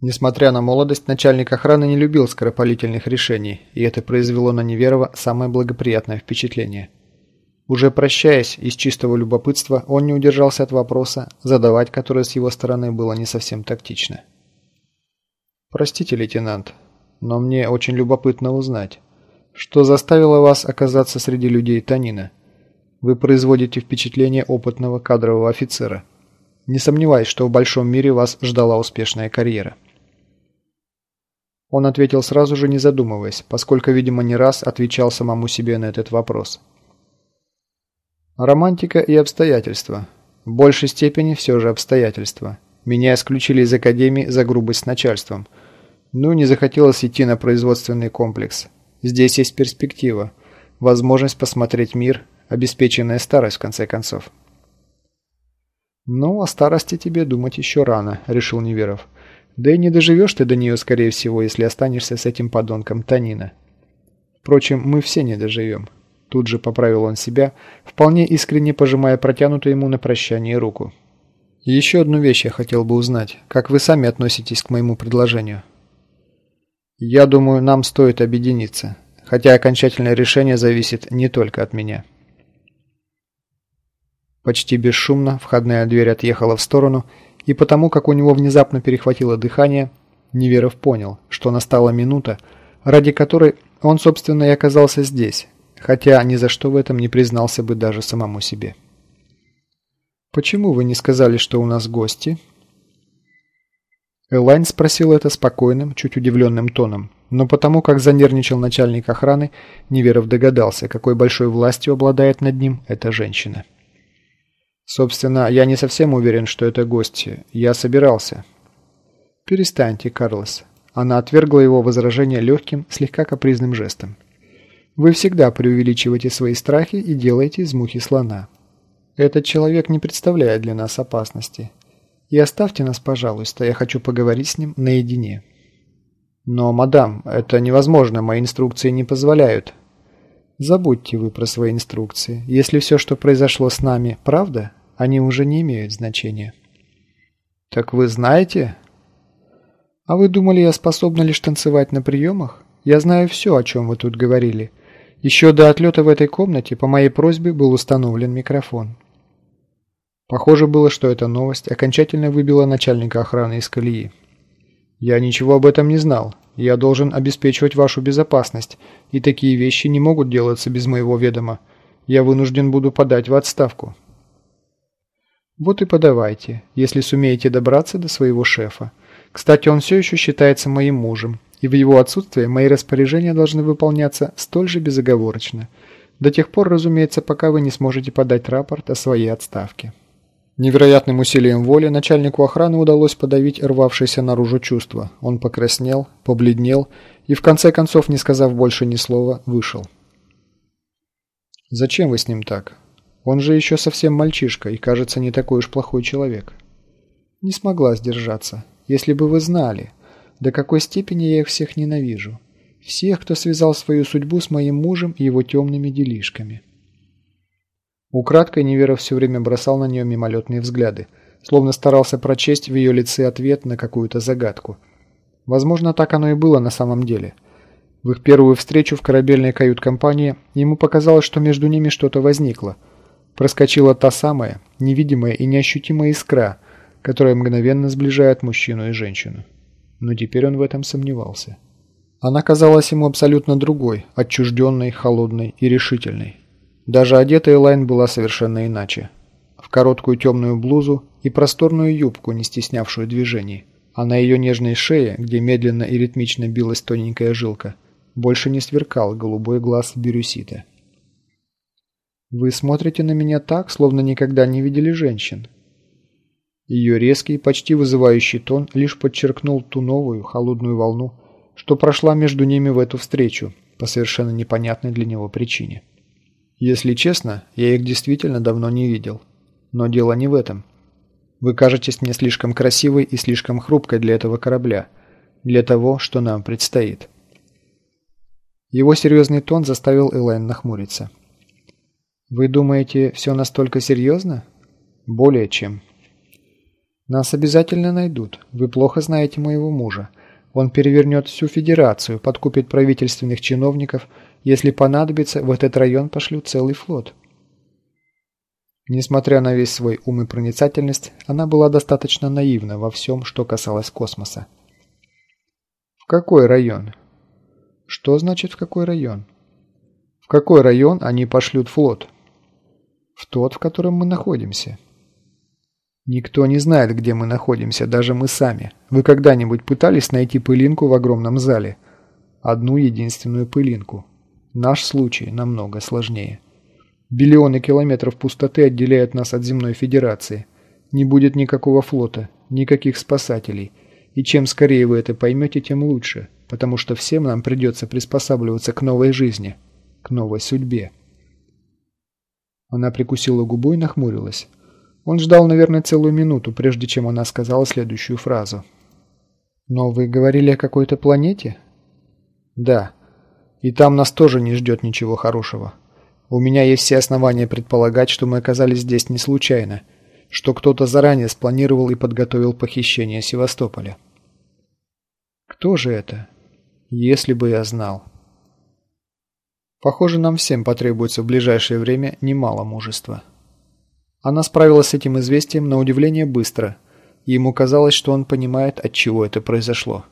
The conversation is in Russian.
Несмотря на молодость, начальник охраны не любил скоропалительных решений, и это произвело на Неверова самое благоприятное впечатление. Уже прощаясь, из чистого любопытства он не удержался от вопроса, задавать который с его стороны было не совсем тактично. «Простите, лейтенант, но мне очень любопытно узнать, что заставило вас оказаться среди людей Танина? Вы производите впечатление опытного кадрового офицера. Не сомневаюсь, что в большом мире вас ждала успешная карьера». Он ответил сразу же, не задумываясь, поскольку, видимо, не раз отвечал самому себе на этот вопрос. Романтика и обстоятельства. В большей степени все же обстоятельства. Меня исключили из академии за грубость с начальством. Ну, не захотелось идти на производственный комплекс. Здесь есть перспектива. Возможность посмотреть мир, обеспеченная старость, в конце концов. «Ну, о старости тебе думать еще рано», – решил Неверов. Да и не доживешь ты до нее, скорее всего, если останешься с этим подонком Танина. Впрочем, мы все не доживем. Тут же поправил он себя, вполне искренне пожимая протянутую ему на прощание руку. еще одну вещь я хотел бы узнать. Как вы сами относитесь к моему предложению? Я думаю, нам стоит объединиться. Хотя окончательное решение зависит не только от меня. Почти бесшумно входная дверь отъехала в сторону, и потому, как у него внезапно перехватило дыхание, Неверов понял, что настала минута, ради которой он, собственно, и оказался здесь, хотя ни за что в этом не признался бы даже самому себе. «Почему вы не сказали, что у нас гости?» Элайн спросил это спокойным, чуть удивленным тоном, но потому как занервничал начальник охраны, Неверов догадался, какой большой властью обладает над ним эта женщина. Собственно, я не совсем уверен, что это гости. Я собирался. Перестаньте, Карлос. Она отвергла его возражение легким, слегка капризным жестом. Вы всегда преувеличиваете свои страхи и делаете из мухи слона. Этот человек не представляет для нас опасности. И оставьте нас, пожалуйста, я хочу поговорить с ним наедине. Но, мадам, это невозможно, мои инструкции не позволяют. Забудьте вы про свои инструкции. Если все, что произошло с нами, правда, они уже не имеют значения. Так вы знаете? А вы думали, я способна лишь танцевать на приемах? Я знаю все, о чем вы тут говорили. Еще до отлета в этой комнате по моей просьбе был установлен микрофон. Похоже было, что эта новость окончательно выбила начальника охраны из колеи. «Я ничего об этом не знал. Я должен обеспечивать вашу безопасность, и такие вещи не могут делаться без моего ведома. Я вынужден буду подать в отставку». «Вот и подавайте, если сумеете добраться до своего шефа. Кстати, он все еще считается моим мужем, и в его отсутствие мои распоряжения должны выполняться столь же безоговорочно. До тех пор, разумеется, пока вы не сможете подать рапорт о своей отставке». Невероятным усилием воли начальнику охраны удалось подавить рвавшееся наружу чувство. Он покраснел, побледнел и, в конце концов, не сказав больше ни слова, вышел. «Зачем вы с ним так? Он же еще совсем мальчишка и, кажется, не такой уж плохой человек». Не смогла сдержаться. «Если бы вы знали, до какой степени я их всех ненавижу. Всех, кто связал свою судьбу с моим мужем и его темными делишками». Украдкой Неверов все время бросал на нее мимолетные взгляды, словно старался прочесть в ее лице ответ на какую-то загадку. Возможно, так оно и было на самом деле. В их первую встречу в корабельной кают-компании ему показалось, что между ними что-то возникло. Проскочила та самая, невидимая и неощутимая искра, которая мгновенно сближает мужчину и женщину. Но теперь он в этом сомневался. Она казалась ему абсолютно другой, отчужденной, холодной и решительной. Даже одетая Лайн была совершенно иначе. В короткую темную блузу и просторную юбку, не стеснявшую движений. А на ее нежной шее, где медленно и ритмично билась тоненькая жилка, больше не сверкал голубой глаз бирюсита. «Вы смотрите на меня так, словно никогда не видели женщин». Ее резкий, почти вызывающий тон лишь подчеркнул ту новую, холодную волну, что прошла между ними в эту встречу, по совершенно непонятной для него причине. Если честно, я их действительно давно не видел. Но дело не в этом. Вы кажетесь мне слишком красивой и слишком хрупкой для этого корабля, для того, что нам предстоит. Его серьезный тон заставил Элайн нахмуриться. «Вы думаете, все настолько серьезно?» «Более чем». Нас обязательно найдут. Вы плохо знаете моего мужа. Он перевернет всю федерацию, подкупит правительственных чиновников. Если понадобится, в этот район пошлют целый флот. Несмотря на весь свой ум и проницательность, она была достаточно наивна во всем, что касалось космоса. В какой район? Что значит в какой район? В какой район они пошлют флот? В тот, в котором мы находимся. Никто не знает, где мы находимся, даже мы сами. Вы когда-нибудь пытались найти пылинку в огромном зале? Одну единственную пылинку. Наш случай намного сложнее. Биллионы километров пустоты отделяют нас от земной федерации. Не будет никакого флота, никаких спасателей. И чем скорее вы это поймете, тем лучше, потому что всем нам придется приспосабливаться к новой жизни, к новой судьбе. Она прикусила губу и нахмурилась. Он ждал, наверное, целую минуту, прежде чем она сказала следующую фразу. «Но вы говорили о какой-то планете?» «Да. И там нас тоже не ждет ничего хорошего. У меня есть все основания предполагать, что мы оказались здесь не случайно, что кто-то заранее спланировал и подготовил похищение Севастополя». «Кто же это? Если бы я знал». Похоже, нам всем потребуется в ближайшее время немало мужества. Она справилась с этим известием на удивление быстро, ему казалось, что он понимает, от чего это произошло.